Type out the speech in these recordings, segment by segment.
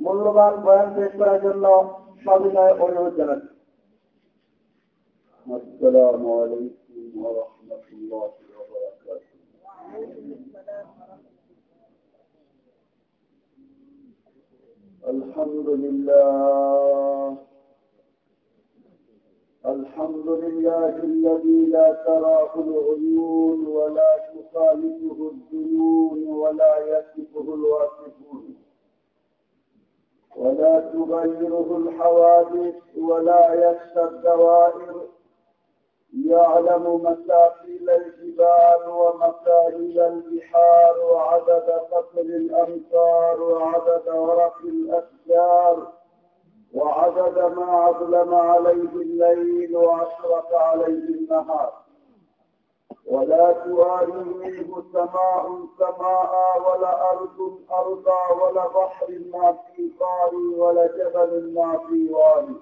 মূল্যবান বয়ান পেশ করার জন্য সবিনয় অনুরোধ জানাচ্ছি আসসালামু আলাইকুম ওয়া রাহমাতুল্লাহি ওয়া বারাকাতুহু الحمد لله الحمد لله الذي لا تراه العيون ولا تخالفه الديون ولا يصفه الواصفون ولا تغيره الحوادث ولا يخشى الدوائر. يعلم مساقيل الجبال ومكاهيل البحار وعدد قطر الأمطار وعدد ورق الأشجار وعدد ما أظلم عليه الليل وأشرق عليه النهار. ولا تواري منه سماء سماء ولا أرض أرضا ولا بحر ما في قاري ولا جبل ما في وادي.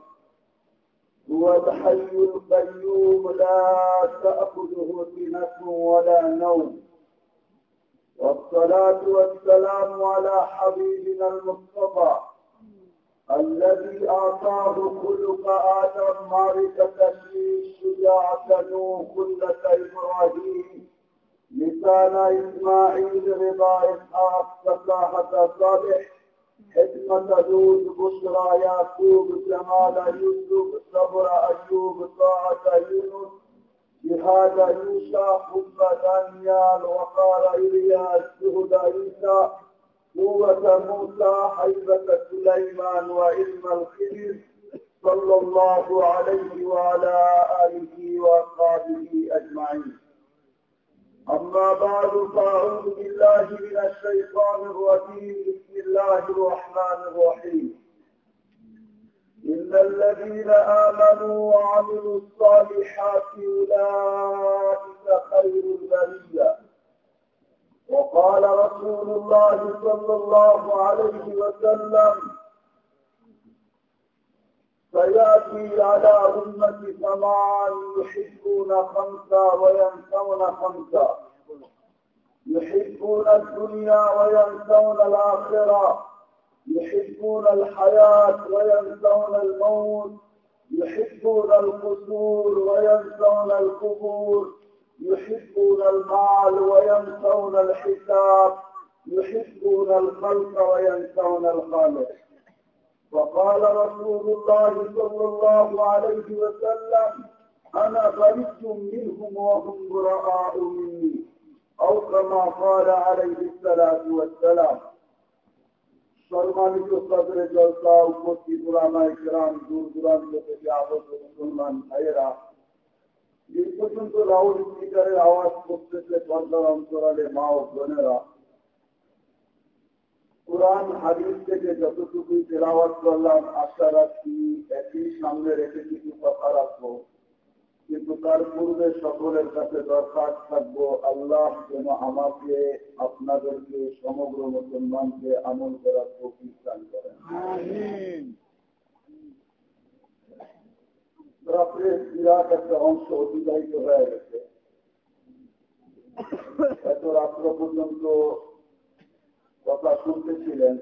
هو الحي القيوم لا تأخذه سنة ولا نوم. والصلاة والسلام على حبيبنا المصطفى الذي أعطاه خلق آدم معرفة الشيش شجاعة نوح خلة إبراهيم لسان إسماعيل رضا إسحاق فصاحة صالح حكمة دود بشرى يعقوب جمال يوسف صبر أيوب طاعة يونس جهاد يوسى حب دانيال وقال إلياس جهد عيسى. قوة موسى حيبة سليمان وعلم الخبر صلى الله عليه وعلى آله وأصحابه أجمعين. أما بعد فأعوذ بالله من الشيطان الرجيم. بسم الله الرحمن الرحيم. إن الذين آمنوا وعملوا الصالحات أولئك خير البرية. وقال رسول الله صلى الله عليه وسلم سيأتي على أمة زمان يحبون خمسة وينسون خمسة يحبون الدنيا وينسون الآخرة. يحبون الحياة وينسون الموت. يحبون القصور وينسون القبور. يحبون المال وينسون الحساب يحبون الخلق وينسون الخالق وقال رسول الله صلى الله عليه وسلم أنا بريت منهم وهم براء مني أو كما قال عليه الصلاة والسلام সম্মানিত সদরে জলসা উপস্থিত ওলামাই গ্রাম দূর দূরান্ত থেকে আগত মুসলমান ভাইয়েরা যে পর্যন্ত লাউড স্পিকারের আওয়াজ করতেছে অন্তরালে মা ও বোনেরা। কোরআন থেকে যতটুকু তেলাওয়াত করলাম, আশা রাখছি একই সামনে রেখে কিছু কথা রাখব। কিন্তু তার পূর্বে সকলের কাছে দরকার থাকব, আল্লাহ যেন আমাকে, আপনাদেরকে সমগ্র মুসলমানকে আমল করার প্রতিষ্ঠান করেন। রাত্রে বিরাট একটা অংশ অতিবাহিত হয়ে গেছে। এত রাত্র পর্যন্ত কথা শুনতেছিলেন,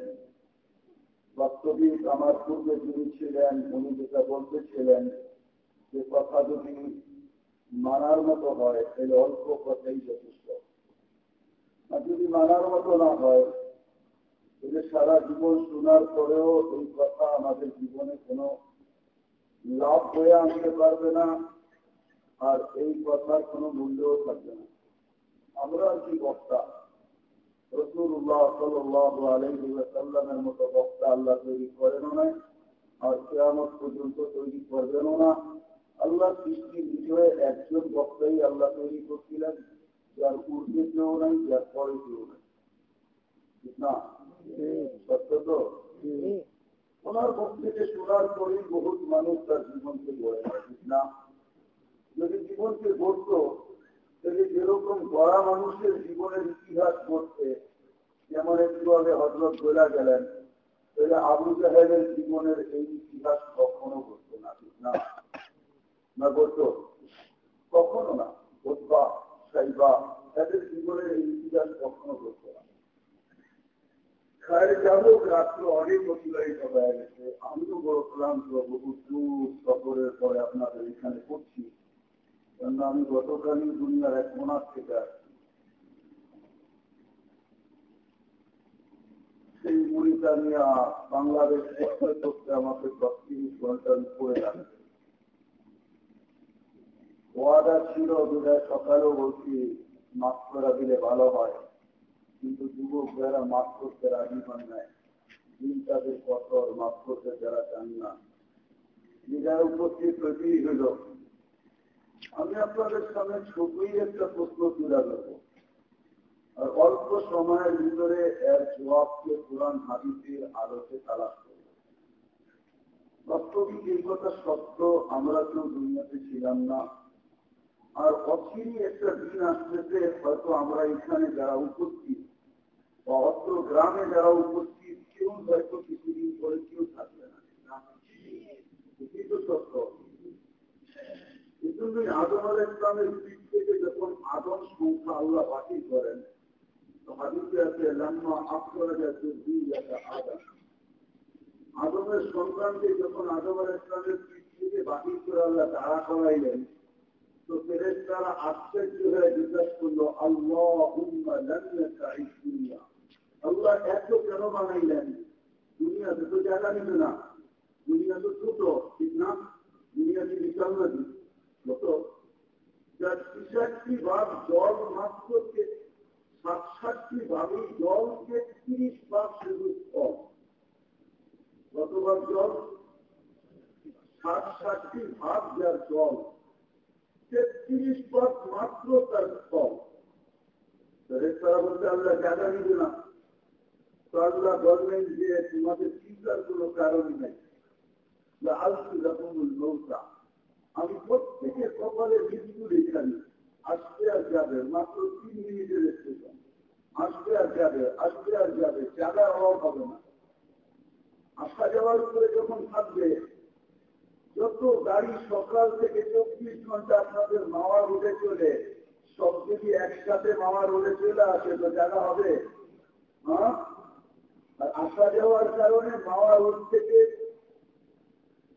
বাস্তবিক আমার পূর্বে যিনি ছিলেন, উনি যেটা বলতেছিলেন যে কথা যদি মানার মতো হয়, তাহলে অল্প কথাই যথেষ্ট। আর যদি মানার মতো না হয়, তাহলে সারা জীবন শোনার পরেও এই কথা আমাদের জীবনে কোনো লাভ হয়ে আনতে পারবে না আর এই কথার কোনো মূল্যও থাকবে না। আমরা কি বক্তা? রসুল্লাহ সাল্লাহ আলহিমের মতো বক্তা আল্লাহ তৈরি করেনও না আর কেয়ামত পর্যন্ত তৈরি করবেনও না। আল্লাহ সৃষ্টির বিষয়ে একজন বক্তাই আল্লাহ তৈরি করছিলেন যার পূর্বে কেউ নাই যার পরে কেউ নাই। না? সত্য তো? ওনার মুখ শোনার বহুত মানুষ তার জীবনকে গড়ে না যদি জীবনকে গড়ত তাহলে যেরকম গড়া মানুষের জীবনের ইতিহাস করতে যেমন একটু আগে হজরত গোলা গেলেন, তাহলে আবু জাহেদের জীবনের এই ইতিহাস কখনো করতো না, ঠিক না? না করতো কখনো না। বোধবা সাইবা, তাদের জীবনের এই ইতিহাস কখনো করতো না। খায় যাব রাত্র অনেক অতিবাহিত হয়ে গেছে আমিও বড় সফরের পরে আপনাদের এখানে করছি কেননা আমি গতকালই দুনিয়ার এক থেকে আসছি সেই বাংলাদেশ করতে আমাকে দশ তিরিশ ঘণ্টার উপরে ওয়াদা ছিল দুটায় সকালেও বলছি মাফ করা দিলে ভালো হয় কিন্তু যুবক যারা মাফ করতে রাজি হন নাই, দিন তাদের কঠোর মাফ করতে যারা চান না। যারা উপস্থিত হইতেই হইল? আমি আপনাদের সামনে ছোটই একটা প্রশ্ন তুলে দেবো আর অল্প সময়ের ভিতরে এর জবাবকে কোরআন হাদিসের আলোকে তালাশ বাস্তবিক এই কথা সত্য, আমরা কেউ দুনিয়াতে ছিলাম না। আর অচিরই একটা দিন আসতেছে, হয়তো আমরা এখানে যারা উপস্থিত অত্র গ্রামে যারা উপস্থিত, কেউ হয়তো কিছুদিন পরে কেউ থাকবে না। আদম আল ইসলামের দিক থেকে যখন আদম সংখ্যা আল্লাহ বাতিল করেন আদমের সন্তানকে যখন আদম আল ইসলামের দিক থেকে বাতিল করে আল্লাহ দাঁড়া করাইলেন, তো তারা আশ্চর্য হয়ে জিজ্ঞাসা করল আল্লাহ আল্লাহ এত কেন বানাইলেন? দুনিয়াতে তো জায়গা নিবে না। দুনিয়া তো ছোট, ঠিক না? দুনিয়া কি বিশাল নদী ছোট ভাগ জল মাত্র সাত ষাটটি ভাগে জলকে তিরিশ ভাগ শুধু কম কত ভাগ জল? সাত ষাটটি ভাগ যার জল তেত্রিশ পথ মাত্র তার স্থল তারা বলতে আল্লাহ জায়গা নিবে না। আল্লাহ বললেন যে তোমাদের চিন্তার কোন কারণ নেই। নৌকা, আমি প্রত্যেকে সকালে মৃত্যু রেখানি আসবে আর যাবে, মাত্র তিন মিনিটের স্টেশন। আসবে আর যাবে আসবে আর যাবে জায়গার অভাব হবে না। আসা যাওয়ার উপরে যখন থাকবে, যত গাড়ি সকাল থেকে চব্বিশ ঘণ্টা আপনাদের মাওয়া রোডে চলে, সব যদি একসাথে মাওয়া রোডে চলে আসে, তো জায়গা হবে? হ্যাঁ? আর আসা যাওয়ার কারণে মাওয়া রোড থেকে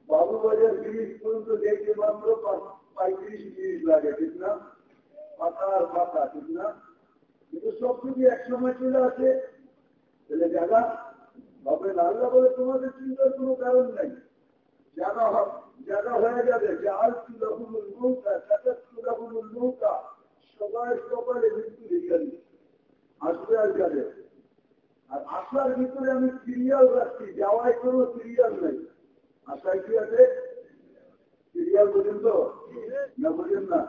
বাবুবাজার ব্রিজ পর্যন্ত দেখতে মাত্র পঁয়ত্রিশ মিনিট লাগে, ঠিক না? পাতা আর পাতা, ঠিক না? কিন্তু সব যদি একসময় চলে আসে। তাহলে হবে না আল্লাহ বলে তোমাদের চিন্তার কোনো কারণ নাই। হবে হয়ে যাবে, যে আল তুলাহুল নৌকা সাতাত তুলাহুল নৌকা, সবাই সকালে মৃত্যু রেখালি আসবে আর যাবে আর আসার ভিতরে আমি সিরিয়াল রাখছি, যাওয়ায় কোনো সিরিয়াল নেই। আশায় কি আছে? সিরিয়াল বোঝেন তো? না বোঝেন না।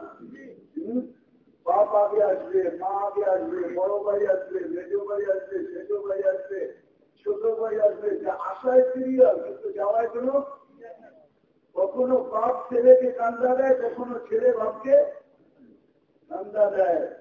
বাপ আগে আসবে, মা আগে আসবে, বড় ভাই আসবে, মেজো ভাই আসবে সেজো ভাই আসবে, ছোট ভাই আসবে আশায় সিরিয়াল কিন্তু যাওয়ায় কোনো কখনো বাপ ছেলেকে কান্দা দেয়, কখনো ছেলে বাপকে কান্দা দেয়।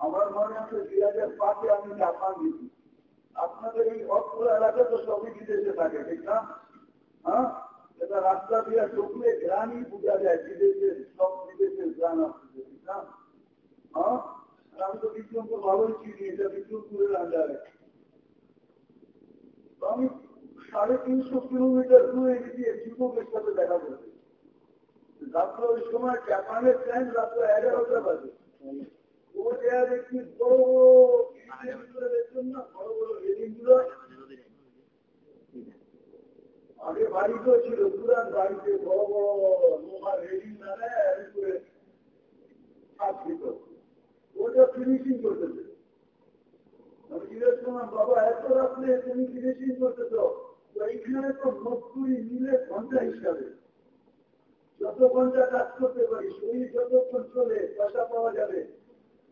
আমার মনে আছে দুই হাজার পাঁচে আমি জাপান দিচ্ছি আপনাদের এই অর্থ এলাকা তো সবই বিদেশে থাকে, ঠিক না? হ্যাঁ? এটা রাস্তা দিয়ে ঢুকলে গ্রামই বোঝা যায় বিদেশের সব বিদেশের গ্রাম আসছে, ঠিক না? হ্যাঁ? আমি তো বিক্রমপুর ভালোই চিনি, এটা বিক্রমপুরের আন্ডারে। আমি সাড়ে তিনশো কিলোমিটার দূরে গিয়ে যুবকের সাথে দেখা করতে রাত্র ওই সময় জাপানের ট্রেন রাত্র এগারোটা বাজে। আগে বাড়িতেও ছিল পুরান বাড়িতে বড় বড় লোহার দিত ওটা ফিনিশিং করতেছে বাবা এত রাত্রে তুমি ঘণ্টা হিসাবে যত ঘণ্টা কাজ করতে পারি শরীর যতক্ষণ চলে পয়সা পাওয়া যাবে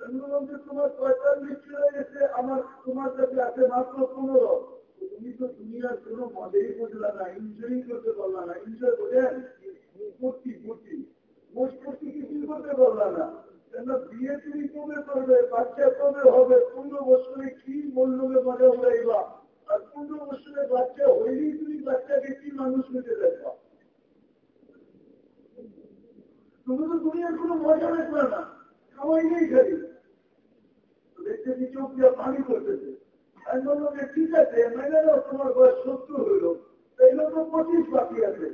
তোমার পঁয়তাল্লিশ চলে গেছে আমার তোমার কাছে আছে মাত্র পনেরো। তুমি তো দুনিয়ার কোনো মজেই বুঝলা না এনজয়ই করতে পারলা না এনজয় বোঝেন করছি করছি মোট কিছুই করতে পারলা না। বিয়ে তুমি কবে করবে, বাচ্চা কবে হবে, পনেরো বছরে কি বলল মজা উড়াইবা? আর পনেরো বছরে বাচ্চা হইলেই তুমি বাচ্চাকে কি মানুষ নিতে দেখবা? তুমি তো দুনিয়ার কোনো মজা দেখবে না। খাওয়াই নেই দেখতেছি চোখ দিয়ে পানি করতেছে ঠিক আছে, মেনে তোমার বয়স সত্তর হইল। তাই তো পঁচিশ বাকি আছে।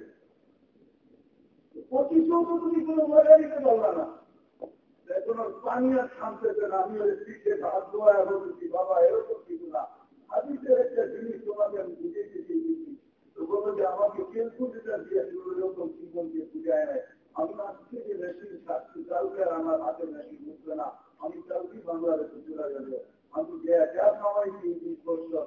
পঁচিশেও তো তুমি কোনো মজা নিতে পারলা না। এখন পানি আর থামতেছে না। আমি ওই পিঠে ভাত দোয়া বলতেছি বাবা, এরকম কিছু না। হাদিসের একটা জিনিস তোমাকে আমি বুঝিয়ে দিয়েছি তো বলো যে আমাকে ক্যালকুলেটার দিয়ে এরকম জীবন দিয়ে বুঝায় নেয় আমি আজকে যে মেশিন থাকছি কালকে আমার হাতে মেশিন উঠবে না। আমি কালকেই বাংলাদেশে চলে গেল আমি যা খাওয়াইছি তিন বছর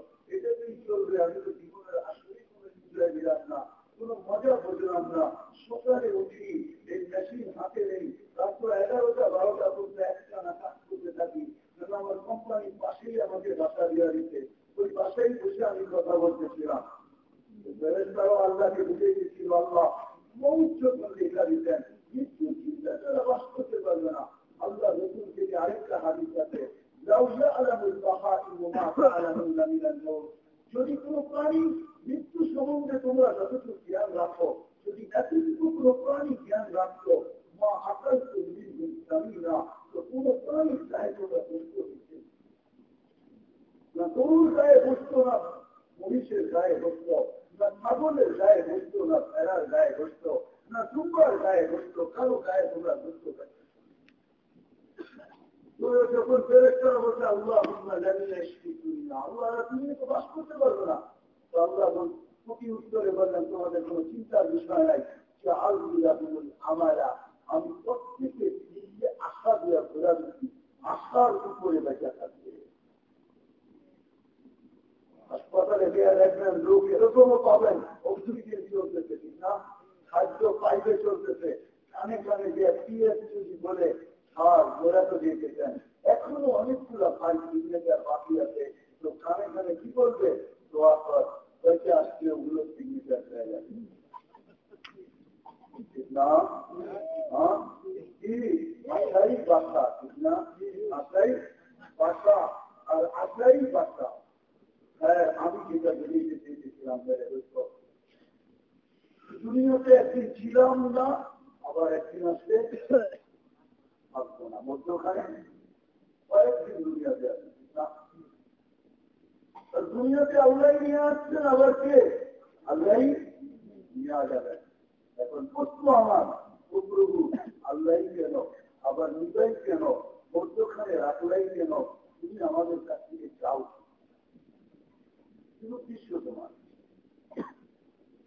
তোমার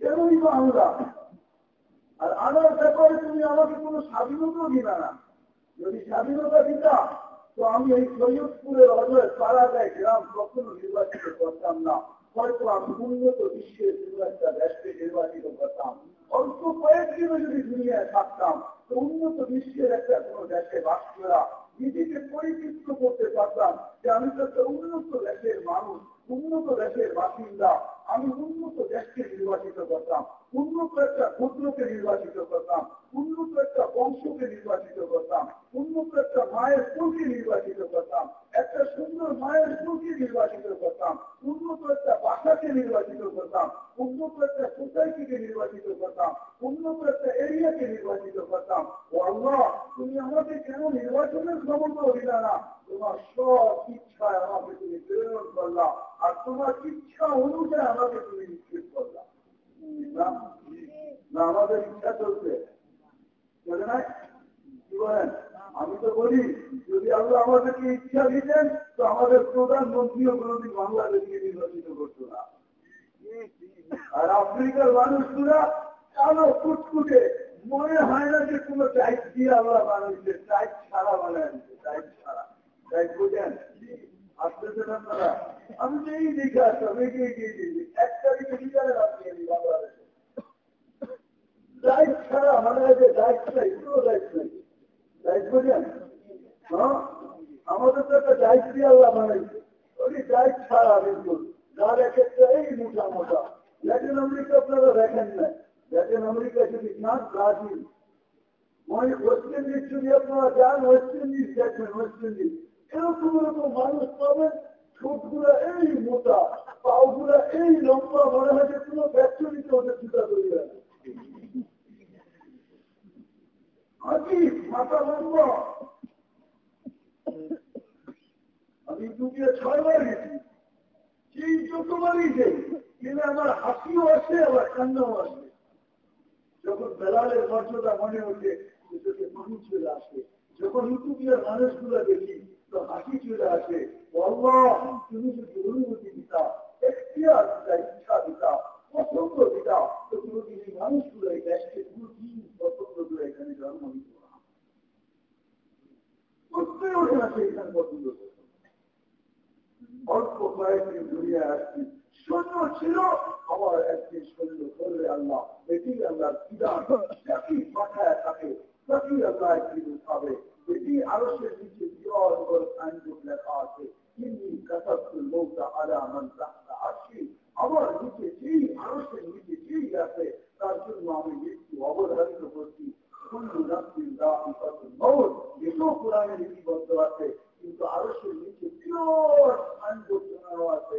কেনই আমরা আর আনার ব্যাপারে তুমি আমাকে দিবে না যদি স্বাধীনতা দিতা তো আমি এই সৈয়দপুরের অজয় পাড়াগায় গ্রাম কখনো নির্বাচিত করতাম না হয়তো আমি উন্নত বিশ্বের একটা দেশকে নির্বাচিত করতাম অল্প কয়েকদিনও যদি দুনিয়ায় থাকতাম তো উন্নত বিশ্বের একটা কোন দেশে বাস করা নিজেকে পরিচিত করতে পারতাম যে আমি তো একটা উন্নত দেশের মানুষ। উন্নত দেশের বাসিন্দা, আমি উন্নত দেশকে নির্বাচিত করতাম, উন্নত একটা ক্ষুদ্রকে নির্বাচিত করতাম, উন্নত একটা বংশকে নির্বাচিত করতাম, উন্নত একটা মায়ের স্কুলকে নির্বাচিত করতাম, একটা সুন্দর মায়ের স্কুলকে নির্বাচিত করতাম, উন্নত একটা ভাষাকে নির্বাচিত করতাম, উন্নত একটা সোসাইটিকে নির্বাচিত করতাম, উন্নত একটা এরিয়াকে নির্বাচিত করতাম। ও আল্লাহ, তুমি আমাকে কেন নির্বাচনের ক্ষমতা না? তোমার সব ইচ্ছায় আমাকে তুমি প্রেরণ করলাম আর তোমার ইচ্ছা অনুযায়ী আমাকে তুমি নিশ্চিত করলাম না, আমাদের ইচ্ছা চলছে। আমি তো বলি, যদি আল্লাহ আমাদেরকে ইচ্ছা দিতেন, তো আমাদের প্রধানমন্ত্রীও কোনোদিন বাংলাদেশকে নির্বাচিত করতো না। আর আফ্রিকার মানুষগুলা কালো ফুটফুটে মনে হয় না যে কোনো টাইট দিয়ে আল্লাহ বানাইছে টাইট ছাড়া বানাইছে টাইট ছাড়া। আমি এই দিয়েছি এক হ্যাঁ? আমাদের তো একটা ডাইট দিয়ে আল্লাহ বানাইছে। ওই ছাড়া বিলকুল যার এক একটা এই মোটা মোটা। ল্যাটিন আমেরিকা আপনারা দেখেন না। ল্যাটিন আমেরিকা যদি না ব্রাজিল মানে ওয়েস্ট ইন্ডিজ যদি আপনারা যান ওয়েস্ট ইন্ডিজ দেখবেন ওয়েস্ট ইন্ডিজ এরকম এরকম মানুষ পাবেন ঠোঁটগুলা এই মোটা পাওগুলা এই লম্বা, মনে হয় যে কোনো ফ্যাক্টরিতে ওদের জুতা তৈরি লম্বা। আমি ছয়বার গেছি। সেই যতবারই আমার হাসিও আসে, আবার কান্নাও আসে। যখন বেলালের মর্যাদা মনে পানি চলে আসে। যখন ইউটিউবিয়ার মানুষগুলো দেখি তো হাসি চলে আসে তুমি যদি অনুমতি দিতা এখতিয়ার দিতা ইচ্ছা দিতা পছন্দ দিতা তো কোনোদিন এই মানুষগুলো এই দেশকে কোনোদিন পছন্দ এখানে জন্ম নিত না করতেই ওঠে না সেইখানে পছন্দ অল্প কয়েকদিন দুনিয়া আসছি সৈন্য ছিল আমার একদিন সৈন্য করলে আল্লাহ এটি আল্লাহর বিধান পাঠায় থাকে তাকেই আল্লাহ একদিন উঠাবে সে নিচে বিরল বড় সাইনবোর্ড লেখা আছে কিন্তু কাসাতুল মৌতা আলা মান তাহতা আমার নিচে যেই আরও নিচে যেই আছে, তার জন্য আমি মৃত্যু অবধারিত করছি এটাও কোরআনে লিপিবদ্ধ আছে, কিন্তু আরও নিচে বিরল সাইনবোর্ড জানানো আছে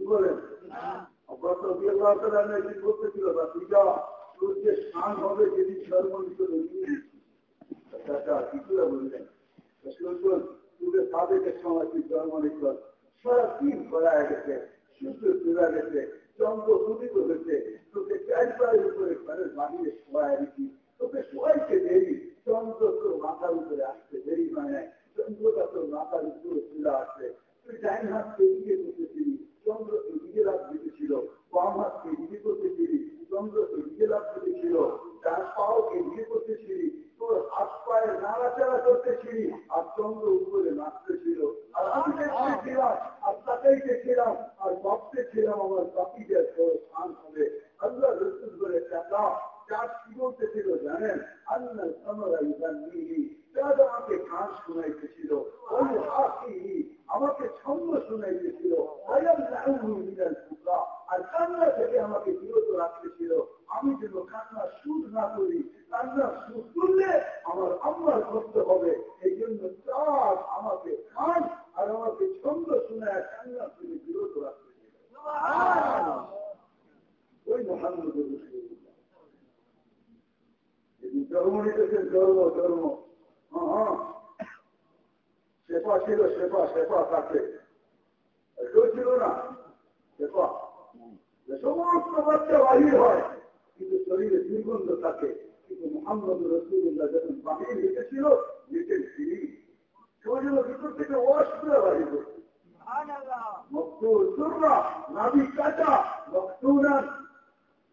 চলে গেছে, চন্দ্র উদিত হয়েছে। তোকে চারপায়ের উপরে ঘরের বানিয়ে তোকে সবাইকে দেরি, চন্দ্র তোর মাথার উপরে আসতে দেরি চন্দ্রটা তোর মাথার উপরে চলে আসছে তুই ডাইন হাতকে এগিয়ে করতেছিলি চন্দ্র এদিকে লাভ বাম হাতকে এদিকে করতেছিলি চন্দ্র এদিকে লাভ দিতেছিল ডান পাও এদিকে করতেছিলি তোর হাত পায়ে নাড়াচাড়া করতেছিলি আর চন্দ্র উপরে নাচতেছিল আর আমি দেখতেছিলাম আর তাকেই দেখছিলাম, আর ভাবতেছিলাম আমার বাকিদের স্থান হবে। আল্লাহ রসুল করে টাকা আমাকে ছন্দ শোনাইতেছিল আর কান্না থেকে আমাকে বিরত রাখতেছিল। আমি যেন কান্না সুদ না করি কান্না সুদ করলে আমার আম্মার করতে হবে। এই জন্য চাঁদ আমাকে খান আর আমাকে ছন্দ শোনায় কান্না থেকে বিরত রাখতেছিল। ওই মোহাম্মদ জন্ম নিতেছেন জন্ম জন্ম হ্যাঁ ছিল শেফা থাকে কেউ ছিল না শেফা সমস্ত বাচ্চা বাহির হয় কিন্তু শরীরে দুর্গন্ধ থাকে কিন্তু মোহাম্মদ রসুল্লাহ যখন বাহির লিখেছিল লিখেন তিনি কেউ ভিতর থেকে ওয়াশ করে বাহির করছে নাবি কাটা মকতুরান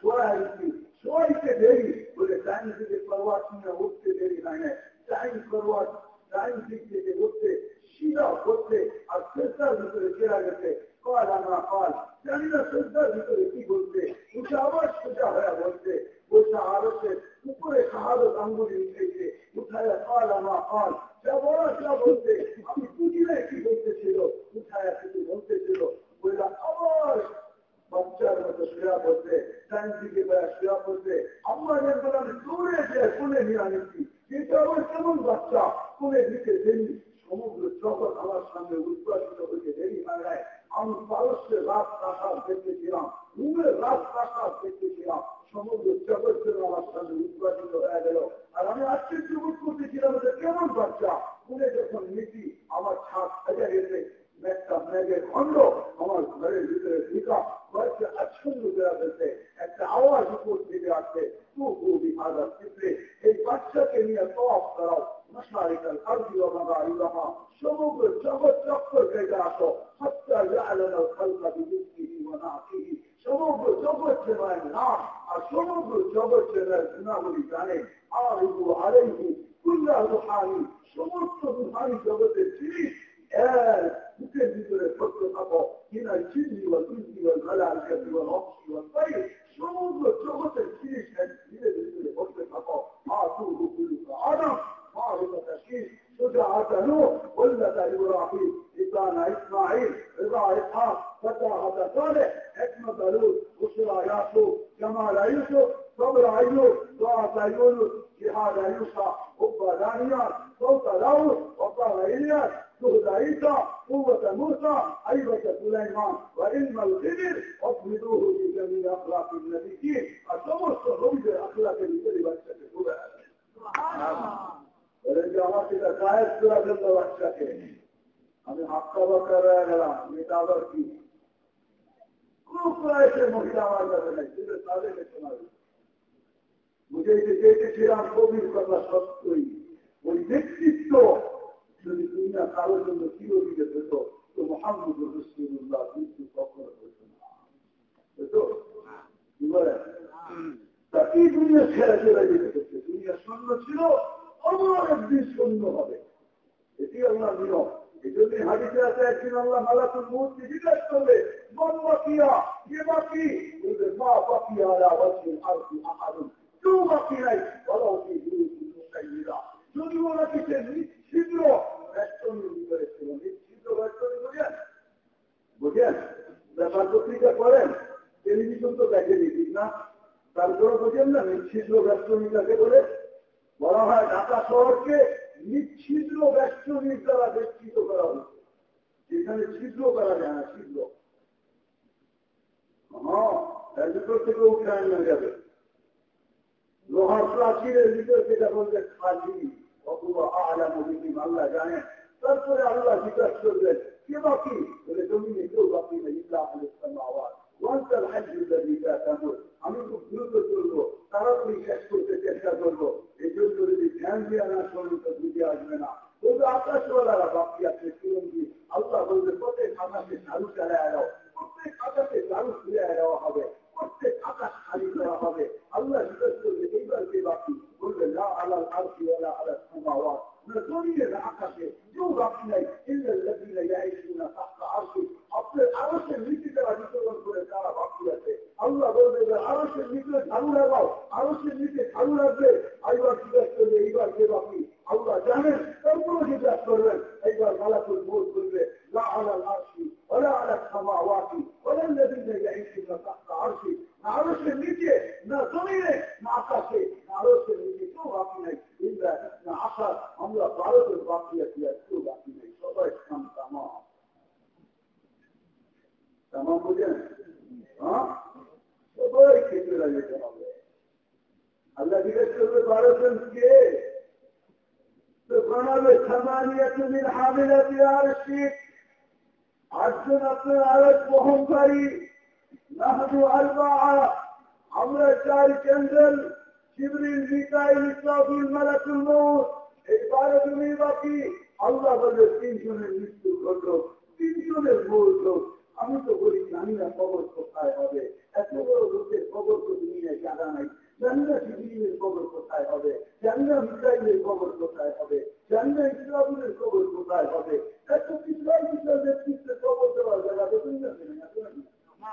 সোয়া টাইম থেকে করওয়ার নিয়ে উঠতে দেরি হয় না। টাইম করওয়ার ডাইন দিক থেকে বসছে সিধা বসছে আর চেষ্টার ভিতরে চেরা গেছে। কল আমরা কল, জানি না চেষ্টার ভিতরে কি বলছে। উঠে আবার সোজা হয়ে বলছে বলছে আরসে উপরে শাহাদত আঙ্গুলি উঠেছে। উঠায় কল আমার কল, যা বলা যা বলছে। আমি বুঝি না কি বলতেছিল। উঠায় কিছু বলতেছিল। বললাম, আবার বাচ্চার মতো শুয়া বলতে ডান দিকে শুয়া বলতে আমরা যেন আমি দৌড়ে যে নিয়ে আনিছি, এটা আমার কেমন বাচ্চা? কোলে দিতে দেরি। সমগ্র জগৎ আমার সামনে উৎপাদিত হতে দেরি হয় আমি পারস্যের রাত প্রাসাদ দেখতেছিলাম রুমের রাত প্রাসাদ দেখতেছিলাম সমগ্র জগৎ আমার সামনে উৎপাদিত হয়ে গেল। আর আমি আশ্চর্য করতেছিলাম যে কেমন বাচ্চা কোলে যখন নিচি আমার ছাদ সাজা গেছে একটা মেঘের খন্ড আমার ঘরের ভিতরে ঢুকা কয়েকটা আচ্ছন্ন দেওয়া হয়েছে একটা আওয়াজ উপর থেকে আসছে খুবই আদা চিত্রে এই বাচ্চাকে নিয়ে তফ করাও মশারিকাল আরবি ওমাগা সমগ্র জগৎ চক্কর কেটে আসো হত্যা জালাল খালকা বিদিকিহি ওয়া নাকিহি সমগ্র জগৎ চেনায় নাম আর সমগ্র জগৎ গুণাবলী জানে আর ঢাকা শহরকে নিচ্ছিদ্র ব্যস্তনির দ্বারা বেষ্টিত করা হয়েছে। যেখানে ছিদ্র করা যায় না, ছিদ্র। হ্যাঁ থেকে উঠে আনা যাবে। লোহার প্রাচীরের ভিতর থেকে বলবে খালি আল্লাহ জানেন, তারপরে আল্লাহ জিজ্ঞাসা করবেন কে বাকি? বলে কেউ বাকি নেই ইল্লাহ আওয়াজ ওয়ান্টাল হাজির আমি খুব দ্রুত চলবো তাড়াতাড়ি শেষ করতে চেষ্টা করব। এই জন্য যদি ধ্যান দিয়ে না শোনেন তো বুঝে আসবে না। বলবে, আকাশওয়ালারা বাকি আছে চিরঞ্জি আল্লাহ বলবে, প্রত্যেক আকাশে ঝাড়ু চালায় দাও, প্রত্যেক আকাশে ঝাড়ু ফিরে দেওয়া হবে, প্রত্যেক আকাশ খালি করা হবে। আল্লাহ জিজ্ঞেস এইবার কে বাকি? বলবে না আলাল আলা সামাওয়াত। জমিনের আকাশে কেউ বাকি নাই ইল্লাল্লাযীনা ইয়াঈশুনা তাহতা আরশি আপনার আরশের নিচে যারা বিচরণ করে তারা বাকি আছে আল্লাহ বলবে যে আরশের নিচে ঝাড়ু লাগাও আরশের নিচে ঝাড়ু লাগবে এইবার জিজ্ঞাসা করবে এইবার কে বাকি আল্লাহ জানেন তারপরে জিজ্ঞাসা করবেন এইবার মালাকুল মৌত বলবে লা আলাল আরশি ওলা আলা সামাওয়াতি ওলা الذين يعيشون تحت عرشي না আরশের নিচে না জমিনে না আকাশে না আরশের নিচে কেউ বাকি নাই। ইল্লা না আকাশ আমরা ভারতের বাকি আছি আর কেউ বাকি নেই। সবাই খান তামা তামা বুঝেন হ্যাঁ? সবাই খেতে যেতে হবে আল্লাহ জিজ্ঞেস করবে ভারতের কে? বানাবে সামানিয়া তুমি হামিলাতি আর শীত আটজন আপনার আরেক বহনকারী আলবা আমরা চার ক্যান্ডেল জিবরিল মালাকুল এই বারো জনই বাকি। আল্লাহ বলে তিনজনের মৃত্যু ঘটল তিনজনের মৌত আমি তো বলি, জানি না খবর কোথায় হবে। এত বড় লোকের খবর তো দুনিয়ায় জানা নাই। জানি না জিবির কবর কোথায় হবে। জানি না মিসাইলের কবর কোথায় হবে। জানি না ইসলামের কবর কোথায় হবে। এত বিশাল নেতৃত্বের কবর দেওয়ার জায়গা না।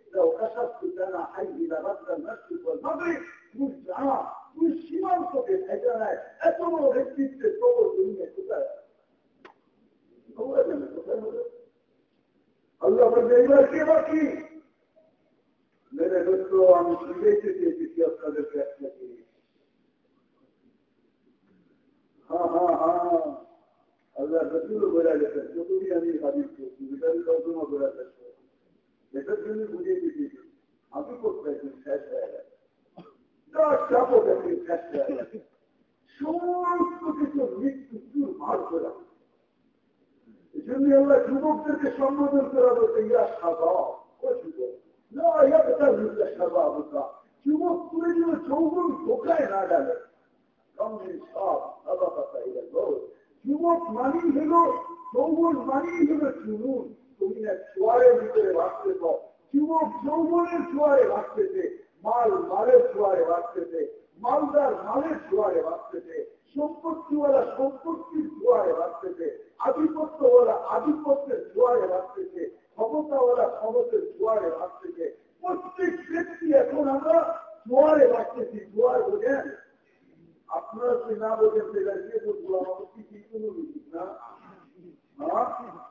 لو كشفت لنا إلى رد المسجد والمغرب. مش والشعب مش منطق الحجرات أتمر هدي تتصور الدنيا. كده هو ده الله بدأ يبكي بكي لأنه قلت له عن مسلمية تيجي في أصحاب हाँ हाँ हाँ अल्लाह रसूल बोला जाता है जो भी अमीर हबीब को बोला जाता है এটার জন্য বুঝিয়ে দিয়েছি। আমি করতে শেষ হয়ে গেছে। শেষ হয়ে গেছে। সমস্ত কিছু মৃত্যু মার করে। এই জন্য আমরা যুবকদেরকে সম্বোধন করা বলতে ইয়া সাদা না ইয়া সাদা বোকা যুবক চৌগুন গেলে। যুবক মানি হল, যৌবন মানি হল চুনুন এক চোয়ারের ভিতরে ভাসতেছ যুবক যৌবনের চোয়ারে ভাসতেছে মাল মালের চোয়ারে ভাসতেছে মালদার মালের চোয়ারে ভাসতেছে সম্পত্তিওয়ালা সম্পত্তির জোয়ারে ভাসতেছে আধিপত্যওয়ালা আধিপত্যের জোয়ারে ভাসতেছে ক্ষমতাওয়ালা ক্ষমতের জোয়ারে ভাসতেছে প্রত্যেক ব্যক্তি এখন আমরা জোয়ারে ভাসতেছি জোয়ার বোঝেন? আপনারা যদি না বোঝেন আমাদের কি কোনো না?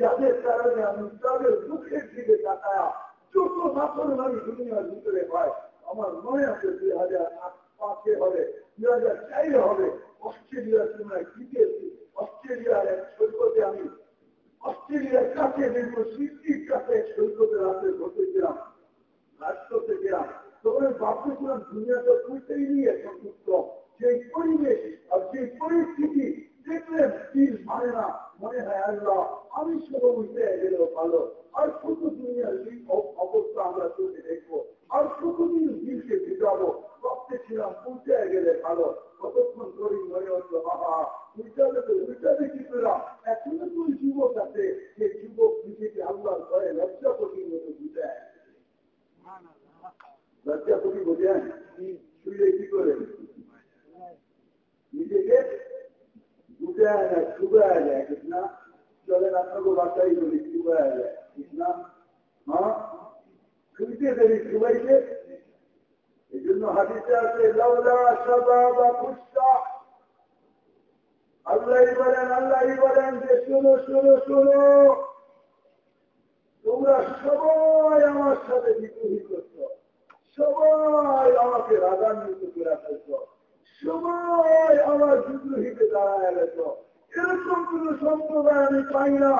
যাদের কারণে আমি তাদের মুখের দিকে তাকায়া যত মাত্র আমি দুনিয়ার ভিতরে হয়। আমার মনে আছে দুই হাজার পাঁচে হবে দুই হাজার চারে হবে। অস্ট্রেলিয়ার সময় জিতেছি। অস্ট্রেলিয়ার এক সৈকতে আমি অস্ট্রেলিয়ার কাছে দীর্ঘ সিদ্ধির কাছে এক সৈকতে রাতে ঘটেছিলাম। রাষ্ট্রতে গেলাম তখন ভাবতেছিলাম দুনিয়াটা পুরোটাই নিয়ে সন্তুষ্ট সেই পরিবেশ আর সেই পরিস্থিতি দেখলেন দিন মানে মনে হয় আল্লাহ আমি সব উঠে ভালো। আর কত দুনিয়ার অবস্থা আমরা চোখে দেখব। আর কতদিন দিনকে ভিজাবো। ভাবতেছিলাম উল্টে গেলে ভালো। কতক্ষণ করি মনে হতো বাবা উল্টালে তো উল্টাতে কি পেলাম এখনও তো যুবক আছে। যে যুবক নিজেকে আল্লাহর ঘরে লজ্জা কঠিন মতো বুঝায় লজ্জা করি বোঝেন শুয়ে কি করে? নিজেকে বুঝায় না শুকায় যায় ঠিক না চলেন আপনাকে বাসাই বলি শুকায় যায় ঠিক না হ্যাঁ আল্লাহ বলেন আল্লাহ বলেন যে শোনো শোনো তোমরা সবাই আমার সাথে বিদ্রোহী করছ সবাই আমাকে রাগান্বিত করে ফেলছ সবাই আমার বিদ্রোহীতে দাঁড়ায় গেছ এরকম কোন সম্প্রদায় আমি পাই না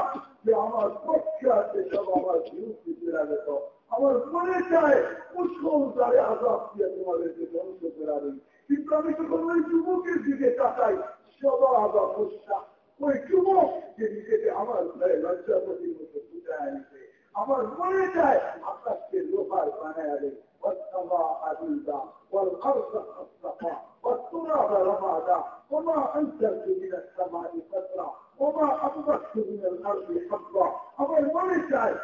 যে আমার পক্ষে আছে সব আমার বিরুদ্ধে ফেরা গেছ আমার মনে চায় কুশল তারে আজাদ দিয়ে তোমাদেরকে ধ্বংস করে দিই কিন্তু আমি যখন ওই যুবকের দিকে তাকাই সবার আজাদ হস্যা ওই যুবক যে নিজেকে আমার ঘরে লজ্জাপতির মতো ফুটায় আনিছে আমার মনে চায় আকাশকে লোহার বানায় দেয় والسماء حديدا والأرض خصفا والتراب رمادا وما أنزلت من السماء قطرة وما أطبقت من الأرض حبة أول ما نسأل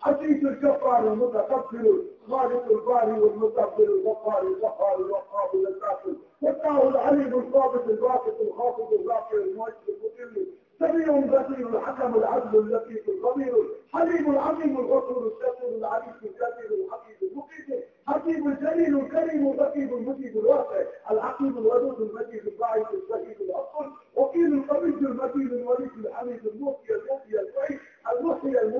حديث الكفار المتكبر خالق الباري والمتقبل الغفار الغفار الوقاب الكافر والله العليم الصابت الباسط الخافض الغافر المؤجل المقيم سميع بصير الحكم العدل اللطيف الخبير. حليم العظيم الغفور الشكور العريف الكبير الحكيم المقيم حكيم الجليل الكريم الرقيب المجيد الواقع العقيم الودود المجيد الباعث الشهيد الأصل. وكيل القوي المجيد الوليد الحميد الموفي الموفي الكويس المحيي الموفي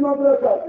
não abraçar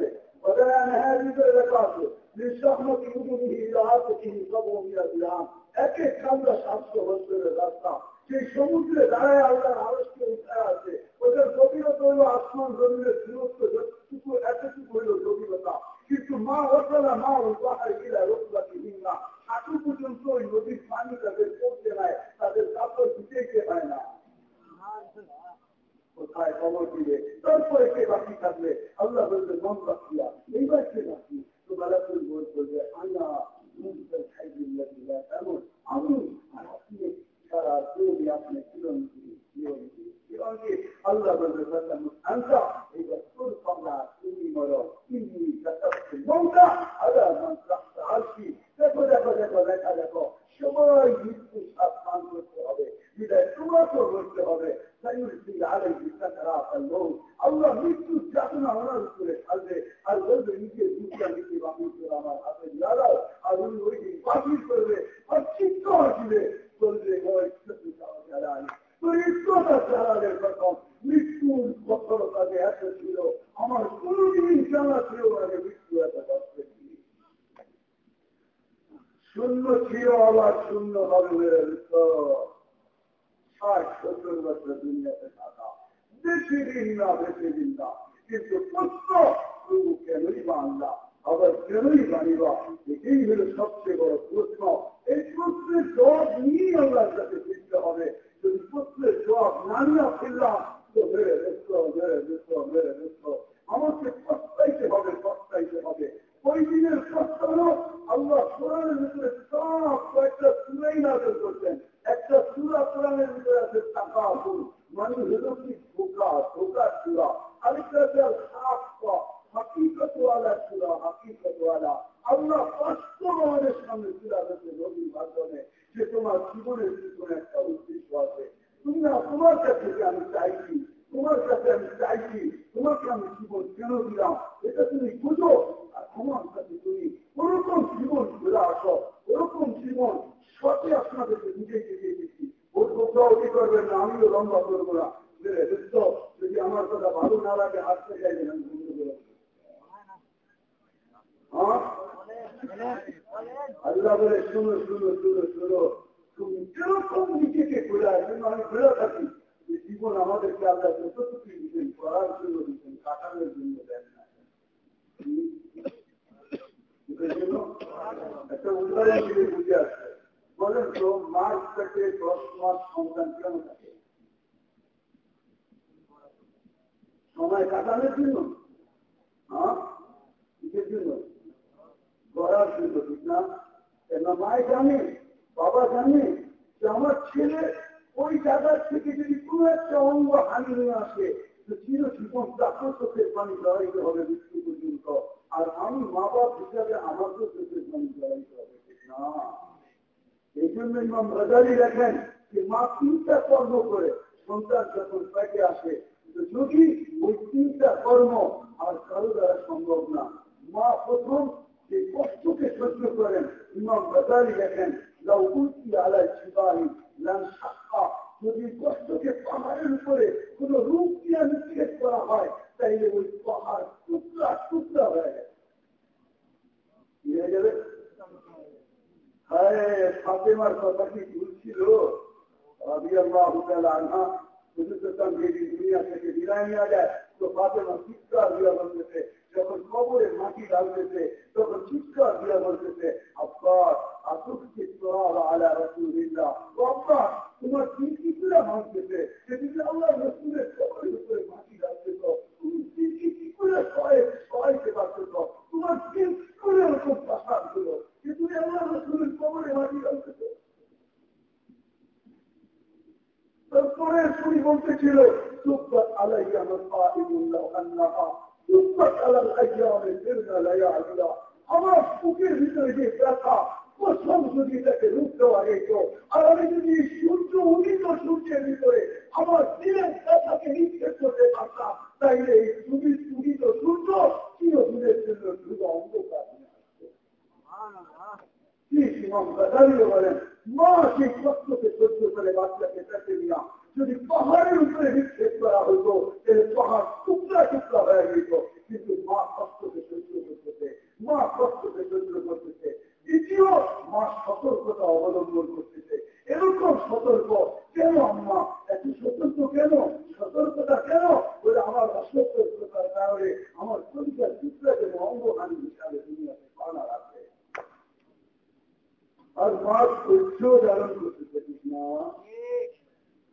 তোমার জীবনের পিছনে একটা উদ্দেশ্য আছে। তুমি না, তোমার কাছে আমি চাইছি, তোমার কাছে আমি চাইছি, তোমাকে আমি জীবন কেন দিলাম? করে তুমি বলতেছিল আমার বুকের ভিতরে যে ব্যথা, প্রথম যদি তাকে রূপ দেওয়া যেত আর আমি যদি সূর্য উদিত সূর্যের ভিতরে আমার দিনের ব্যথাকে নিক্ষেপ করতে পারতাম, তাইলে এই সুবি উদিত সূর্য জন্য অন্ধকার বলেন মা সেই কষ্টকে সহ্য করে বাচ্চাকে যদি পাহাড়ের উপরে নিক্ষেপ করা হতো তাহলে পাহাড় টুকরা টুকরা হয়ে যেত কিন্তু মা কষ্টকে সহ্য করতেছে, মা কষ্টকে সহ্য করতেছে। দ্বিতীয়, মা সতর্কতা অবলম্বন করতেছে। এরকম সতর্ক কেন আম্মা? এত সতর্ক কেন? সতর্কতা কেন? বলে আমার অসতর্কতার কারণে আমার পরিবার টুকরা যেন অঙ্গহানি হিসাবে দুনিয়াতে পানা রাখে। আর মা সহ্য ধারণ করতেছে না।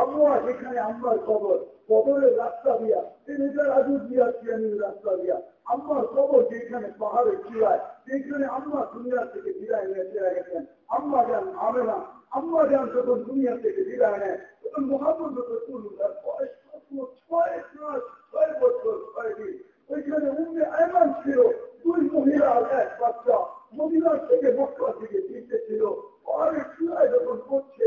আবহাওয়া যেখানে আমার খবর কবরের রাস্তা দিয়া এটা রাজু দিয়া সিয়ানির রাস্তা দিয়া। আমার খবর যেখানে পাহাড়ের চূড়ায়, সেইখানে আম্মা দুনিয়া থেকে বিদায় নিয়ে চলে গেছেন। আম্মা যান হবে না আম্মা যান যখন দুনিয়া থেকে বিদায় নেয়, তখন মহাপুর রসুল্লাহ বয়স ছয় মাস, ছয় বছর ছয় দিন ওইখানে উমে আয়মান ছিল, দুই মহিলা এক বাচ্চা। মহিলার থেকে মক্কা থেকে ছিল। পাহাড়ের চূড়ায় যখন পড়ছে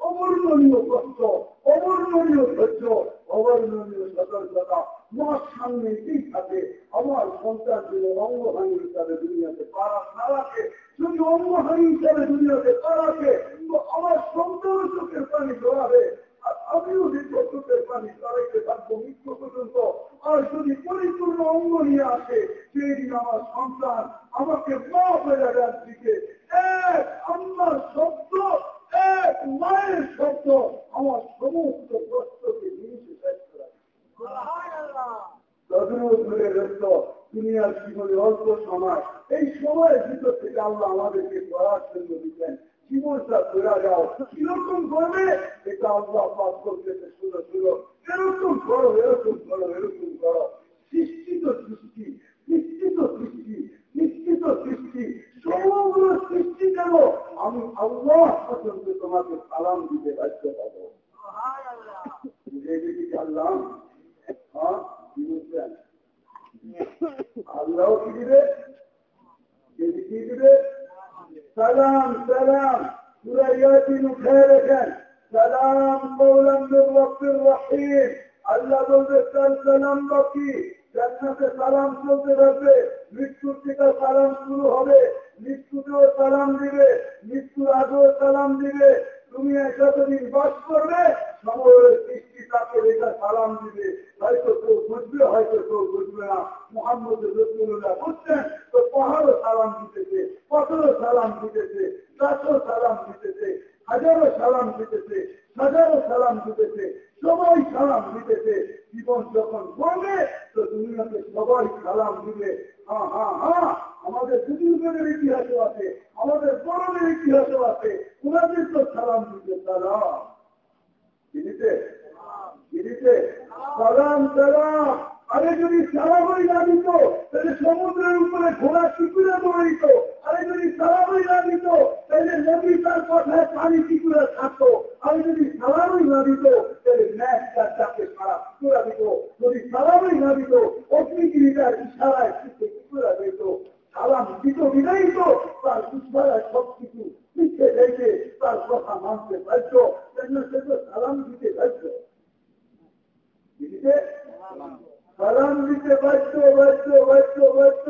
অবর্ণনীয় কষ্ট অবর্ণনীয় ধৈর্য অবর্ণনীয় সতর্কতা মার সামনে ঠিক থাকে আমার সন্তান যদি অঙ্গহানি হিসাবে দুনিয়াতে পারা না রাখে, যদি অঙ্গহানি হিসাবে দুনিয়াতে পারাকে আমার সন্তান চোখের পানি আর আমিও দীর্ঘ চোখের পানি জড়াইতে থাকব মৃত্যু পর্যন্ত, আর যদি পরিপূর্ণ অঙ্গ নিয়ে আসে সেই আমার সন্তান আমাকে মা বেড়া যার দিকে এক আমার শব্দ এক মায়ের শব্দ আমার সমস্ত কষ্টকে নিয়ে শেষ করা। তদুর দুনিয়ার জীবনে অল্প সময়, এই সময়ের ভিতর থেকে আল্লাহ আমাদেরকে করার জন্য দিচ্ছেন জীবনটা ঘোরা যাও। কীরকম করবে এটা আল্লাহ পাক করতেছে শুনো শুনো। এরকম করো এরকম করো এরকম করো সৃষ্টি তো সৃষ্টি, নিশ্চিত সৃষ্টি নিশ্চিত সৃষ্টি। সমগ্র সৃষ্টি কেন? আমি আল্লাহ পর্যন্ত তোমাকে সালাম দিতে বাধ্য পাবো আল্লাহ কি আল্লাহ কি দিবে? কি দিবে? সালাম সালাম। পুরা উঠে রেখেন। সালাম কৌলাম রহিম। আল্লাহ বলবে সালাম বাকি। জান্নাতে সালাম চলতে থাকবে, মৃত্যুর থেকে সালাম শুরু হবে মৃত্যুতেও সালাম দিবে, মৃত্যুর আগেও সালাম দিবে, তুমি যতদিন বাস করবে সালাম দিবে। হয়তো কেউ বুঝবে, হয়তো কেউ বুঝবে না। মোহাম্মদ বুঝছেন? তো পাহাড়ও সালাম দিতেছে কঠোরও সালাম দিতেছে গাছও সালাম দিতেছে। হাজারো সালাম দিতেছে, হাজারো সালাম দিতেছে, সবাই সালাম দিতেছে। জীবন যখন করবে তো দুনিয়াতে সবাই সালাম দিবে। হ্যাঁ হ্যাঁ হ্যাঁ আমাদের বুজুর্গদের ইতিহাসও আছে, আমাদের বড়দের ইতিহাসও আছে। ওনাদের তো সালাম দিতে সালাম। দিদিতে দিদিতে সালাম সালাম। আরে যদি সালামই না দিত তাহলে সমুদ্রের উপরে ঘোড়া শিকুরে দৌড়িত আরে যদি সালামই না দিত তাহলে নদী তার কথায় পানি শিকুরে থাকতো। আরে যদি সালামই না দিত তাহলে ম্যাচ তার ডাকে সারা শিকুরা দিত। যদি সালামই না দিত অগ্নিগিরিটার ইশারায় শিকুরা দিত। সালাম দিত, বিদায়ী তো তার ইশারায় সব কিছু পিছিয়ে যাইতে তার কথা মানতে বাধ্য সে তো সালাম দিতে বাধ্য দিতে সালাম দিতে বাধ্য বাধ্য বাধ্য বাধ্য।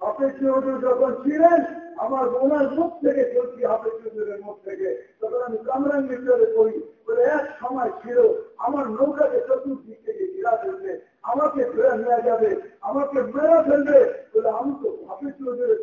হাফেজ চৌধুরী যখন ছিলেন, আমার ওনার মুখ থেকে চলছি হাফেজ চৌধুরীর মুখ থেকে। তখন আমি কামরান ভিতরে পড়ি। বলে, এক সময় ছিল, আমার নৌকাকে চতুর্দিক থেকে ঘেরা ফেলবে আমাকে ফেরা নেওয়া যাবে, আমাকে মেরা ফেলবে। বলে, আমি তো হাফেজ চৌধুরীর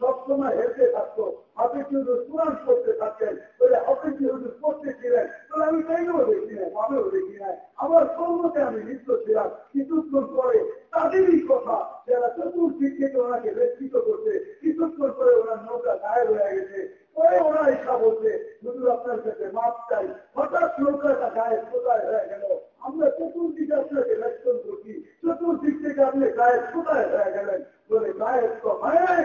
সবসময় হেঁটে থাকতো। হাফেজ চৌধুরী কোরআন করতে থাকতেন বলে হাফেজ চৌধুরী করতেছিলেন বলে, আমি তাইও দেখি নাই আমিও দেখি নাই। আমার কর্মতে আমি লিপ্ত ছিলাম। কিছুক্ষণ পরে তাদেরই কথা, যারা চতুর্দিক থেকে ওনাকে ব্যক্তিত করছে, কিছুক্ষণ পরে ওনার নৌকা গায়েব হয়ে গেছে। পরে ওরা ইচ্ছা বলছে শুধু আপনার কাছে মাপ চাই। হঠাৎ নৌকাটা গায়ে কোথায় হয়ে গেল? আমরা চতুর্দিকে আপনাকে ব্যক্তন করছি। চতুর্দিক থেকে আপনি গায়ে কোথায় হয়ে গেলেন? বলে গায়ের তো হয়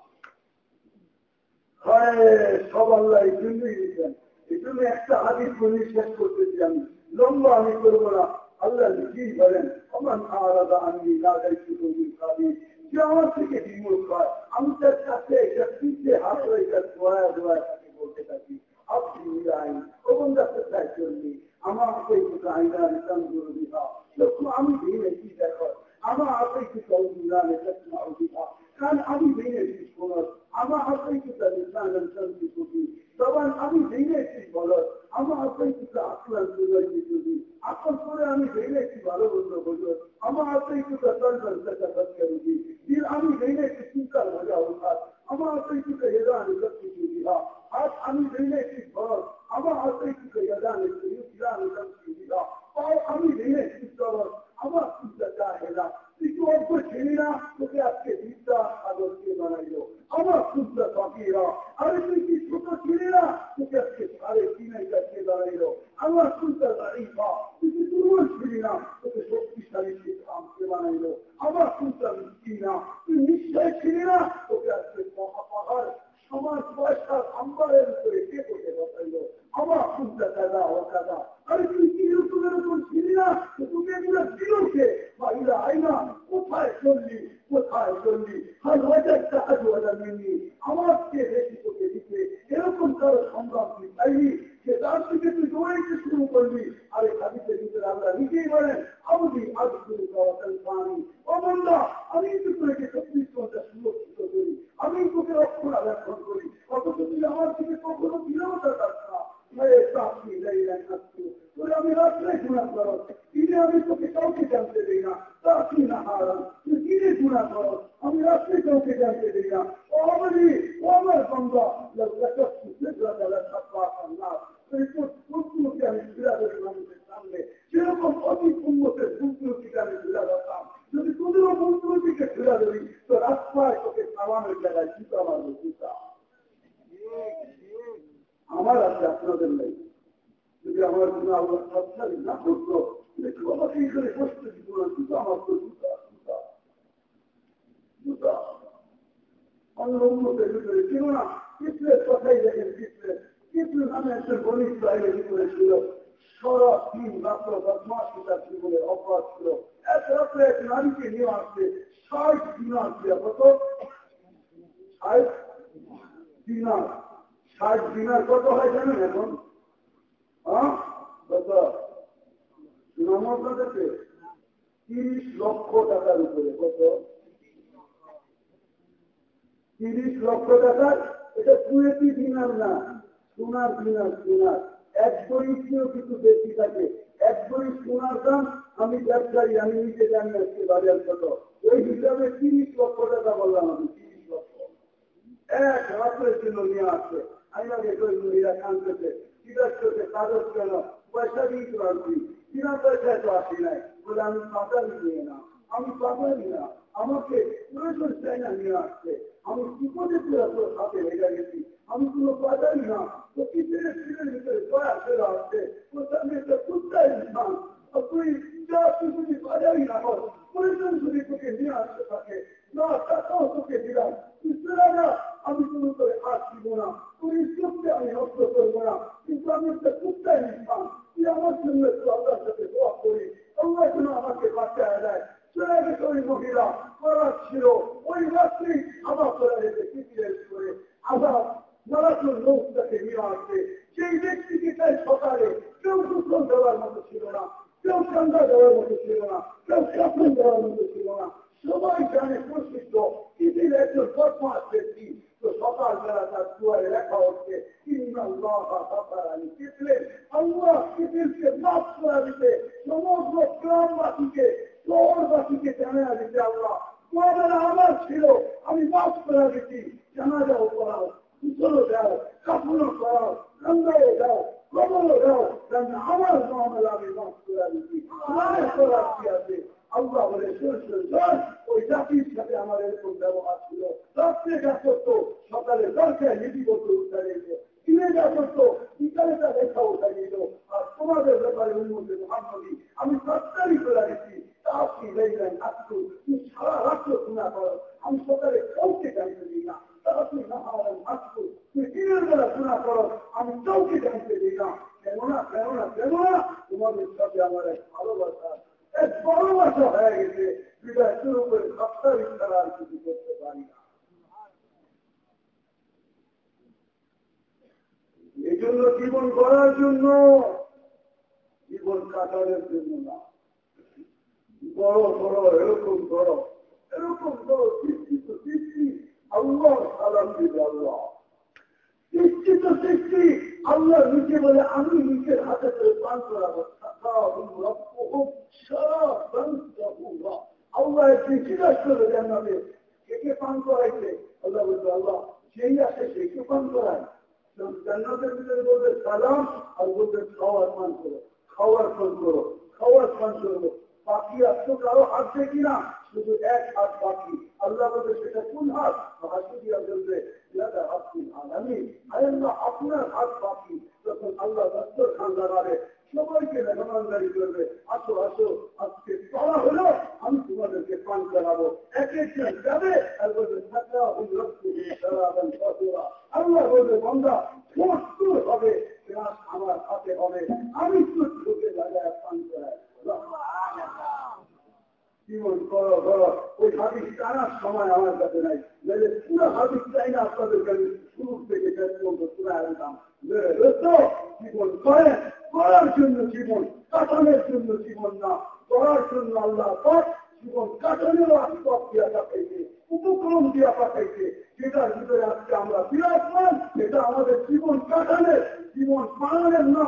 হয়, সব আল্লাহ এই জন্যই দিচ্ছেন এই জন্য একটা হাদিস বলি শেষ করতেছি আমি লম্বা আমি করব না। আল্লাহ নিজেই বলেন আমার আলাদা আমি লাগাই শুধু যে আমার থেকে বিমুখ হয়। আমি তার কাছে এটা পিছিয়ে হাত এটা দোয়া দোয়া তাকে বলতে থাকি, আপনি আইন ওবন্ধা কোথায় চললি আমার সেই কিছু আইনা রিটার্ন করে দিবা লক্ষ্য আমি ভেঙে কি দেখো আমার হাতে কিছু অভিজ্ঞতা রেখেছেন অভিজ্ঞতা কারণ আমি ভেঙে দিস বলো আমার হাতে কিছু রিটার্ন রিটার্ন কিছু তখন আমি ভেঙেছি বলো আমার হাতে কিছু আসলাম সুযোগ কিছু আসল করে আমি ভেঙেছি ভালো বলল বলল আমার হাতে কিছু চলবেন সেটা সত্যি দিন আমি ভেঙেছি চিন্তার মজা উঠার আমার হাতে কিছু হেদা নিকট কিছু দিহা আজ আমি ভেঙেছি ঘর আমার হাতে কিছু হেদা নিকট দিহা কিছু দিহা আমি ভেঙেছি চলন আমার চিন্তা চা তো অল্প ছেলেরা তোকে আজকে বিদ্যা দিয়ে বানাইল। আমার চিন্তা পাখিরা আরে তুই কি ছোট ছেলেরা তোকে আজকে সাড়ে তিন কাছে বানাইলো। আমার চিন্তা দাঁড়িয়ে আমার চিন্তা মিষ্টি না, তুই নিশ্চয় ছিলি না? তোকে আজকে মহাপাহাড় সমাজ পয়সার আম্বারের উপরে কে করতে বসাইলো আমার চিন্তা কাদা ও কাদা আরে তুই কি ইউটিউবের উপর ছিলি না? তুমি এগুলো দিলকে বাইরা আইনা, কোথায় চললি? কোথায় চললি? হাল টাকা আজ হাজার আমার কে বেশি তোকে দিতে এরকম কারও সংগ্রাম তুই চাইনি যে থেকে তুই দৌড়াইতে শুরু করলি আরে হাদিসের ভিতরে আমরা নিজেই বলেন আমি আজ শুরু করা পানি ও বন্ধা আমি কিন্তু তোকে চব্বিশ ঘণ্টা সুরক্ষিত করি, আমি তোকে রক্ষণাবেক্ষণ করি, অথচ তুই আমার থেকে কখনো বিরত থাকাস না। আমি রাত্রে গুণা করো দিনে আমি তোকে কাউকে জানতে দিই না। তা না হারাম, তুই দিনে গুণা করো আমি রাত্রে কাউকে জানতে দিই না। ও আমি ও আমার বন্ধা তার আমার ছিল, আমি মাফ করা দিচ্ছি। জানা যাও করাও কুচলো দাও কাপড় করাও রান্নাও দাও কবলও দাও আমার মামলা আমি মাফ করা দিচ্ছি। আছে? আল্লাহ বলে ওই জাতির সাথে আমার এরকম ব্যবহার ছিল। রাত্রে যা করতো, সকালে দরকার নীতি করতে উদ্ধারে কিনে যা করতো, বিকালে তা লেখা উঠাই আর তোমাদের ব্যাপারে উন্নতি মহানবী, আমি সত্তারি করে শোনা করো আমি সকালে কাউকে জানতে দিই না। আপনি না দিনের বেলা শোনা করো, আমি কাউকে জানতে দিই না। কেননা কেননা কেননা, তোমাদের সাথে আমার এক ভালোবাসা এই জন্য জীবন করার জন্য, জীবন কাটানোর জন্য না। বড় বড়, এরকম বড় এরকম বড়, সৃষ্টি তো সৃষ্টি। আল্লাহ সালাম দিবে আল্লাহ। সৃষ্টি তো সৃষ্টি আল্লাহ নিচে বলে, আমি নিজের হাতে করে পান জানাবে কে পান করাইছে? আল্লাহ বলবে আল্লাহ সেই আছে সেইকে পান করায়? জান্নাতের ভিতরে বলবে, সালাম আর বলবে, খাওয়ার পান করো, খাওয়ার পান করো, খাওয়ার পান করব বাকি আসতো কারও হাত দেখি না শুধু এক হাত বাকি। আল্লাহ বলবে সেটা কোন হাত? হাসি বলবে আপনার হাত বাকি। যখন আল্লাহ দস্তর খান দাঁড়াবে সবাইকে মেহমানদারি করবে, আসো আসো, আজকে চলা হলো, আমি তোমাদেরকে পান করাবো। এক একজন যাবে আর বলবে আল্লাহ বলবে বন্ধা প্রস্তুর হবে আমার হাতে হবে। আমি তো ঢুকে জায়গায় পান করাই জীবন করো করো ওই হাদিস টানার সময় আমার কাছে নাই। নাহলে পুরো হাদিস চাই না আপনাদের কাছে শুরু থেকে শেষ পর্যন্ত পুরো একদম জীবন করেন করার জন্য জীবন, কাটানোর জন্য জীবন না। করার জন্য আল্লাহ পথ জীবন কাটানোর আসবাব দিয়া পেয়েছে উপক্রম দিয়া পাঠাইছে। যেটার ভিতরে আজকে আমরা বিরাজমান এটা আমাদের জীবন কাটানের, জীবন পালনের না।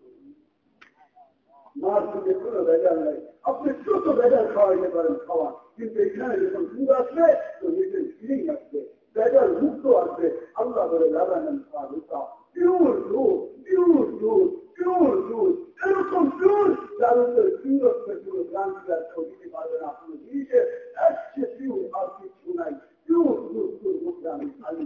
মার সঙ্গে কোনো ভেজাল নাই আপনি যত ভেজাল খাওয়াইতে পারেন খাওয়ান কিন্তু এখানে যখন দুধ আসবে তো নিজের ফিলিং আসবে ভেজাল মুক্ত আসবে আল্লাহ বলে লাগানেন পিওর দুধ পিওর দুধ পিওর দুধ এরকম পিওর যার উপরে পিওর পুরো গ্রান্তি আর কেউ পারবে না কোনো জিনিসের একশো পিওর আর কিছু নাই পিওর দুধ তোর মুখে আমি খালি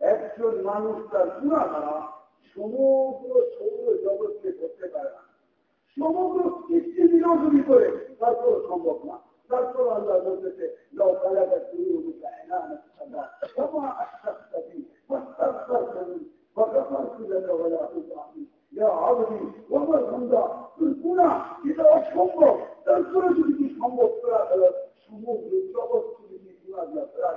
একজন মানুষ তার চূড়া সমগ্র সৌর জগৎকে করতে পারে না। সমগ্র সৃষ্টি দিনও করে তারপর সম্ভব না। তারপর আল্লাহ বলতেছে লকালাটা অসম্ভব। তারপরে যদি কি সম্ভব করা গেল সমগ্র জগৎ যদি কি করা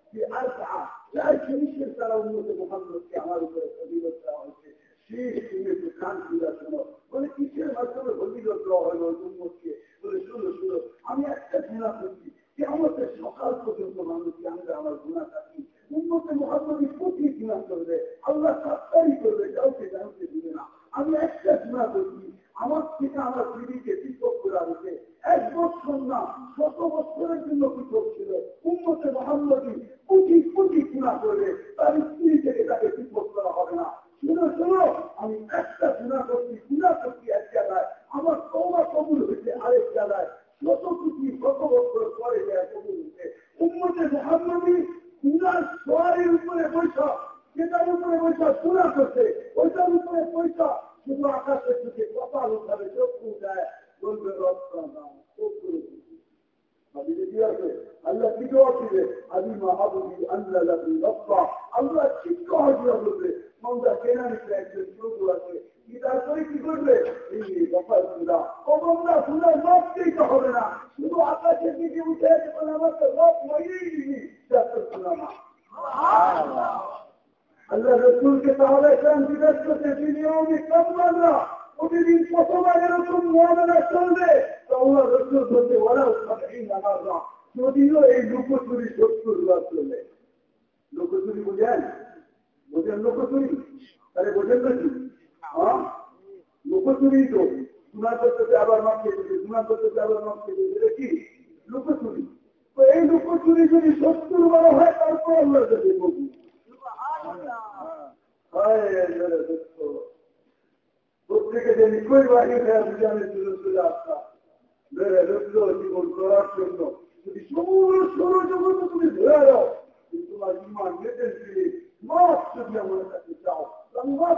উন্নত আমি একটা গুণা করছি। যে আমাদের সকাল পর্যন্ত মানুষকে আমরা আমার গুণা থাকি উন্মতে মোহাম্মদী প্রতি গুণা করবে। আল্লাহ সত্তারই করবে, কাউকে জানতে দিবে না। আমি একটা গুণা করছি। আমার থেকে আমার দিদিকে পৃথক করা হয়েছে এক বছর না, শত বছরের জন্য পৃথক ছিল। উন্মতে মোহাম্মদী কোটি কোটি গুণা করবে তার স্ত্রী থেকে তাকে পৃথক করা হবে না। শুনো শুনো, আমি একটা গুণা করছি গুণা করছি এক জায়গায়। আমার তৌবা কবুল হয়েছে আরেক জায়গায়। শত কোটি, শত বছর পরে যায় কবুল হয়েছে। উন্মতে মোহাম্মদী গুণার সোয়ারের উপরে বৈঠা যেটার উপরে বৈঠা গুণা করছে, ওইটার উপরে পয়সা শুধু আকাশের দিকে কপাল উঠাবে চক্ষু দেয় বলবে আল্লাহ কি জবাব দিবে আদি মাহাবুবি আল্লাহ রক্তা আল্লাহ শিক্ষা হাজিরা বলবে মন্দা কেনা নিতে একজন তারপরে শুধু আকাশের দিকে উঠে আমার তো রব মরেই দিবি শোনা আল্লাহ রসুলকে তাহলে জিজ্ঞেস দুনিয়ামে কম মানরা প্রতিদিন চলবে। আল্লাহ রসুল ওরা যদিও এই লুকোচুরি সত্তর বার চলে। লুকোচুরি বুঝেন? বোঝেন লুকোচুরি? বোঝেন নাকি হ্যাঁ? লুকোচুরি তো। করতে আবার মাপ খেতে গুণা করতে আবার মাপ খেতে এটা কি? লুকোচুরি। তো এই লুকোচুরি যদি সত্তর বড় হয়, তারপর আল্লাহ যদি বলবি। প্রত্যেকে যে নিকই বাড়ি হয়ে বিজানের জন্য চলে আসতাম বেড়ে ঢুকলো জীবন করার জন্য যদি সমগ্র সৌরজগৎ তুমি ধরে দাও কিন্তু তোমার ইমান নেটের ফিরে মাফ যদি আমার কাছে চাও আমি আমার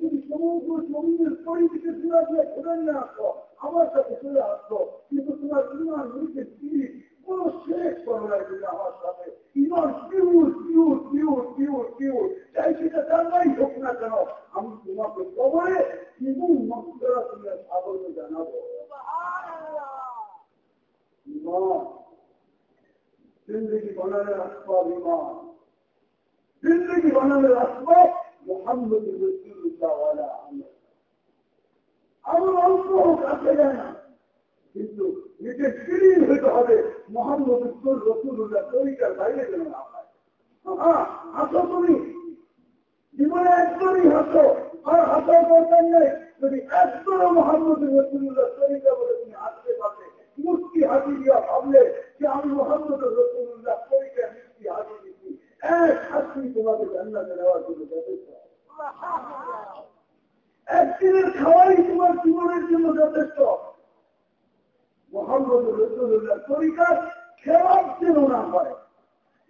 যদি সমগ্র জমিনের সাথে চলে আসো কিন্তু তোমার ইমান নিচে কোন শেষ করো না তুমি আমার সাথে। ইমান, pure pure pure pure pure. চাই সেটা জানলাই হোক না কেন। আমি তোমাকে কবরে কিন্তু মন্ত্রা তুমি সাগরে জানাব জিন্দগি বানানোর আসবাব ইমান। জিন্দগি বানানোর আসবাব মোহাম্মদ রসুল্লাহ আমল আমল অল্প আসে যায় না। কিন্তু নিজের সিঁড়ি হইতে হবে। মোহাম্মদ রসুল্লাহ তরিকার বাইরে যেন না হয়। হাসো তুমি। জীবনে একদমই হাসো। আর হাসার দরকার নেই। যদি একদম মোহাম্মদ রসুল্লাহ তরিকা বলে তুমি হাসতে পারবে মূর্তি হাসি দিয়া ভাবলে যে আমি মোহাম্মদ রসুল্লাহ তরিকা মূর্তি হাসি দিচ্ছি এক হাসি তোমাকে জান্নাতে নেওয়ার জন্য যথেষ্ট। একদিনের খাওয়াই তোমার জীবনের জন্য যথেষ্ট। মোহাম্মদ রসুল্লাহ তরিকার খেলার যেন না হয়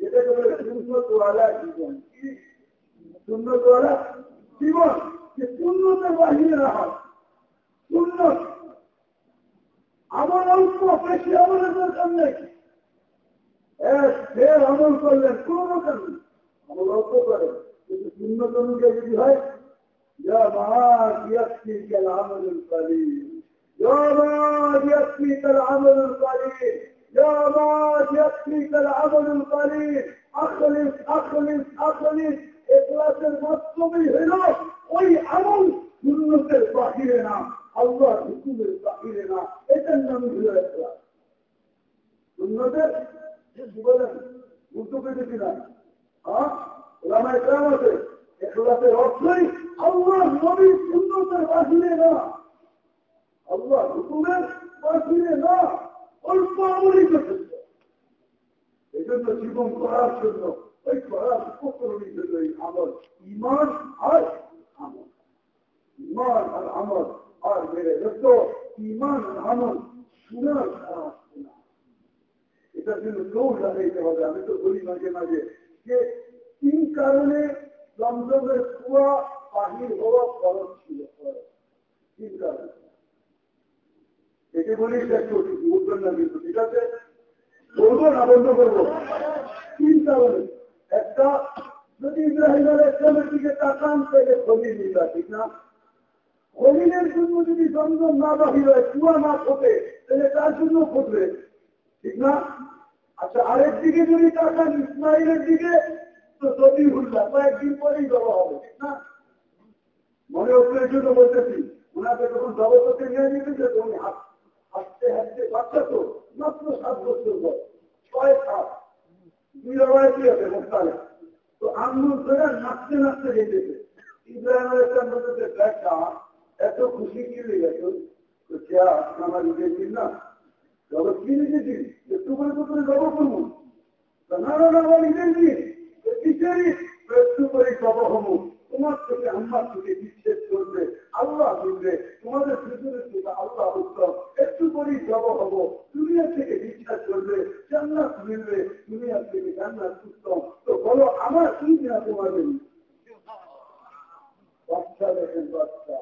এটাকে বলে সুন্দরওয়ালা জীবন। সুন্দরওয়ালা জীবন যে শূন্যতের বাহিরে না হয়। শূন্য আমার আমল করলেন কোন আমল অল্প করেন কিন্তু শূন্য তনুকে যদি হয় আমল করি يا ما يكفيك العمل القليل يا ما يكفيك العمل القليل اخلص اخلص اخلص اخلص المطلوب هنا أي عمل سنة الباخرنا الله حكم الباخرنا إذن نمجل الإخلاص سنة বলেন উর্দু পেতে কিনা রামায় কেমন আছে এখলাসের অর্থই আল্লাহ নবী সুন্দরের বাহিরে না আল্লাহ হুকুমের বাহিরে না, অল্প আমলই যথেষ্ট এই জীবন করার জন্য ওই করার উপকরণের জন্য এই আমল। ইমান আর আমল। ইমান আর আমল আর মেরে যত ইমান আর আমল শোনার ছাড়া আসছে না। এটার জন্য দৌড় লাগাইতে হবে। আমি তো বলি মাঝে মাঝে যে তিন কারণে জমজমের কুয়া বাহির হওয়া খরচ ছিল। তিন কারণে। একে বলি বুঝবেন না কিন্তু ঠিক আছে? বলব না, বন্ধ করব। তিন কারণে একটা, যদি ইব্রাহিম আল ইসলামের দিকে তাকান, তাহলে খলিল নিবা ঠিক না? খলিলের জন্য যদি জমজম না বাহির হয়, কুয়া না ফোটে, তাহলে তার জন্য ফুটবে? ঠিক না? আচ্ছা আরেক দিকে যদি তাকান, ইসমাইলের দিকে, তো যদি হুল্লা, কয়েকদিন পরেই দেওয়া হবে, ঠিক না? মনে হচ্ছে জন্য বলতেছি, ওনাকে যখন জগৎকে নিয়ে নিয়েছে তখন হাসতে হাসতে বাচ্চা তো মাত্র সাত বছর পর ছয় সাত। দুই রবায়তি আছে? মোস্তালে তো আন্দোলন ধরে নাচতে নাচতে যেতেছে ইব্রাহিম এত খুশি কি লেগে গেছো? না জগৎ কি একটু করে তো করে জব করব না না না আমার কিসেরই একটু করে জব হব। তোমার থেকে আমার থেকে বিচ্ছেদ করবে, আল্লাহ মিলবে তোমাদের ভিতরে থেকে আল্লাহ উত্তম। একটু করেই জব হব। দুনিয়া থেকে বিশ্বাস করবে, জান্নাত মিলবে। দুনিয়া থেকে জান্নাত উত্তম। তো বলো, আমার কি না তোমাদের বাচ্চা দেখেন বাচ্চা।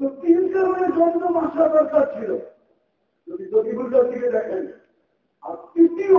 তো তিন কারণে দরকার ছিল। যদি দিকে দেখেন। আর তৃতীয়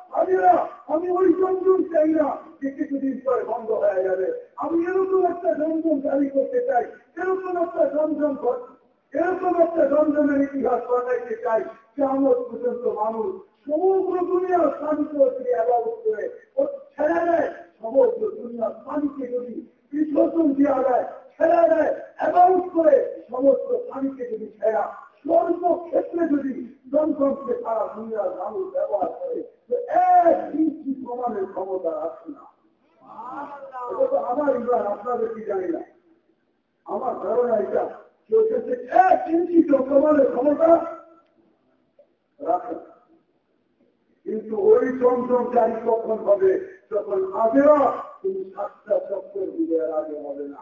আমি আমি ওই জঞ্জন চাই না যে কিছুদিন পরে বন্ধ হয়ে যাবে। আমি এরকম একটা জঞ্জন জারি করতে চাই, এরকম একটা জঞ্জন এরকম একটা জঞ্জনের ইতিহাস বানাইতে চাই যে আমার পর্যন্ত মানুষ সমগ্র দুনিয়ার শান্তি করে ও ছেড়ে দেয়, সমগ্র দুনিয়ার পানিকে যদি বিসর্জন দেওয়া দেয় ছেড়ে দেয় অ্যালাউট করে সমস্ত পানিকে যদি ছেড়া সর্বক্ষেত্রে যদি জনগণকে সারা দুনিয়ার মানুষ ব্যবহার করে, তো এক ইঞ্চি প্রমাণের ক্ষমতা আসে না। আমার ইমান, আপনাদের কি জানি না। আমার ধারণা এটা এক ইঞ্চি প্রমাণের ক্ষমতা রাখে কিন্তু ওই চমচমকারী কখন হবে? যখন আজেরা কিন্তু সাতটা চক্রের বিজয়ের আগে হবে না।